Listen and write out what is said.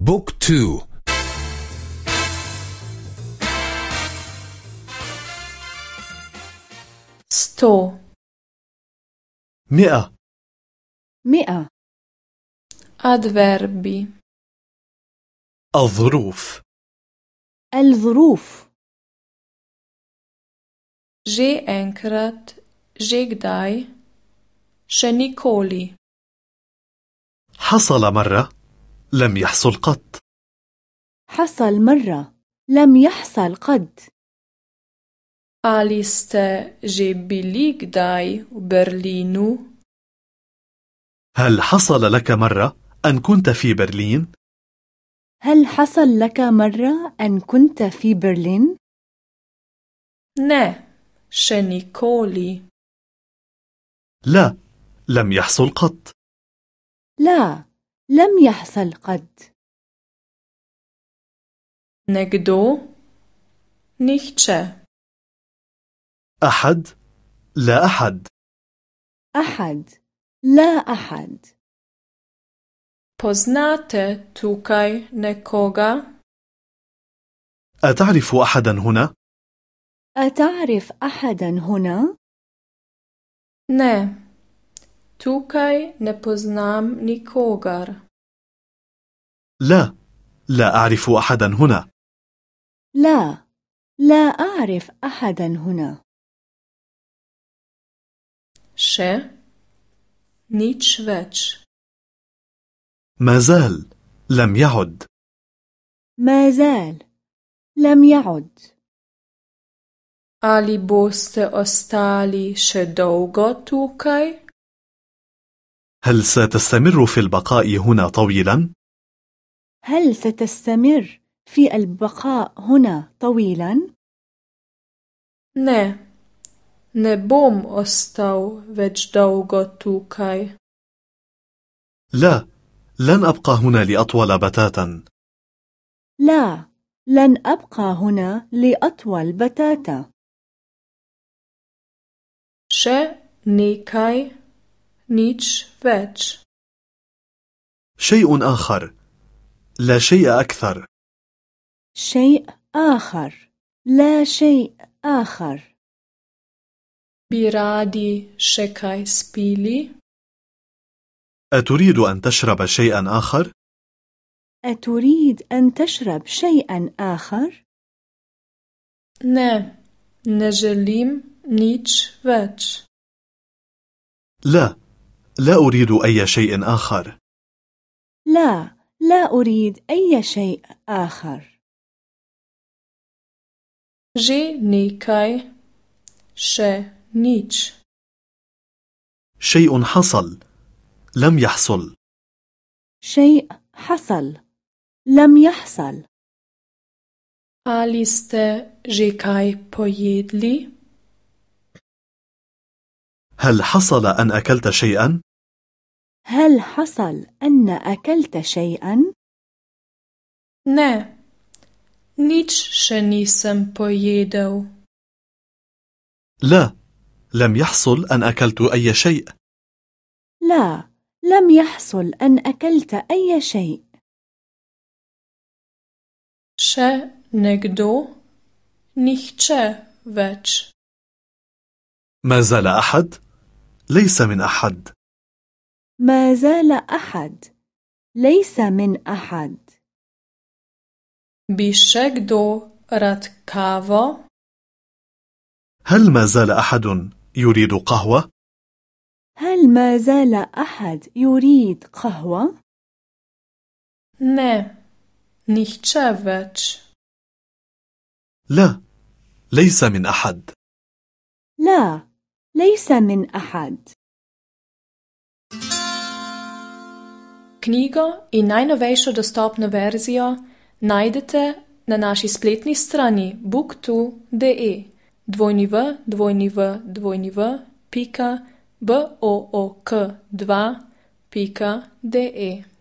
بوك تو. ستو. مئة. مئة. adverbi الظروف. الظروف. enkrat, že kdaj, še nikoli. حصل مرة. لم يحصل قط حصل مرة لم يحصل قد Ali ste že bili kdaj v Berlinu? هل حصل لك مرة أن كنت في برلين؟ هل حصل لك مرة أن كنت في برلين؟ Ne, še nikoli. لا لم يحصل قط لا لم يحصل قد Nekdo? Nihče. أحد لا أحد أحد لا أحد Poznate tukaj nekoga? أتعرف أحدا هنا؟ أتعرف أحدا هنا؟ Ne, tukaj ne poznam nikogar. لا لا أعرف أحدا هنا لا لا أعرف أحدا هنا Še? Nič več. ما زال لم يعد ما زال لم يعد Ali boste ostali še dolgo tukaj? هل ستستمر في البقاء هنا طويلا؟ هل ستستمر في البقاء هنا طويلا؟ Ne, ne bom ostal več dolgo tukaj. لا لن أبقى هنا لأطول بتاتا لا لن أبقى هنا لأطول بتاتا Še nekaj, nič več. شيء آخر لا شيء أكثر شيء آخر لا شيء آخر Bi radi še kaj spili? أتريد أن تشرب شيئا آخر؟ أتريد أن تشرب شيئا آخر؟ Ne želim nič več. لا لا أريد أي شيء آخر لا لا أريد أي شيء آخر Že nekaj, še nič. شيء حصل لم يحصل شيء حصل لم يحصل Ali ste že kaj pojedli? هل حصل أن أكلت شيئا؟ هل حصل أن أكلت شيئا؟ Ne, nič še nisem pojedel. لا لم يحصل أن أكلت أي شيء لا لم يحصل أن أكلت أي شيء Še nekdo? Nihče več. ما زال أحد؟ ليس من أحد ما زال أحد ليس من أحد Bi še kdo rad kavo? هل ما زال أحد يريد قهوة؟ هل ما زال أحد يريد قهوة؟ Ne, nihče več. لا ليس من أحد لا ليس من أحد Knjigo in najnovejšo dostopno verzijo najdete na naši spletni strani book2.de www.book2.de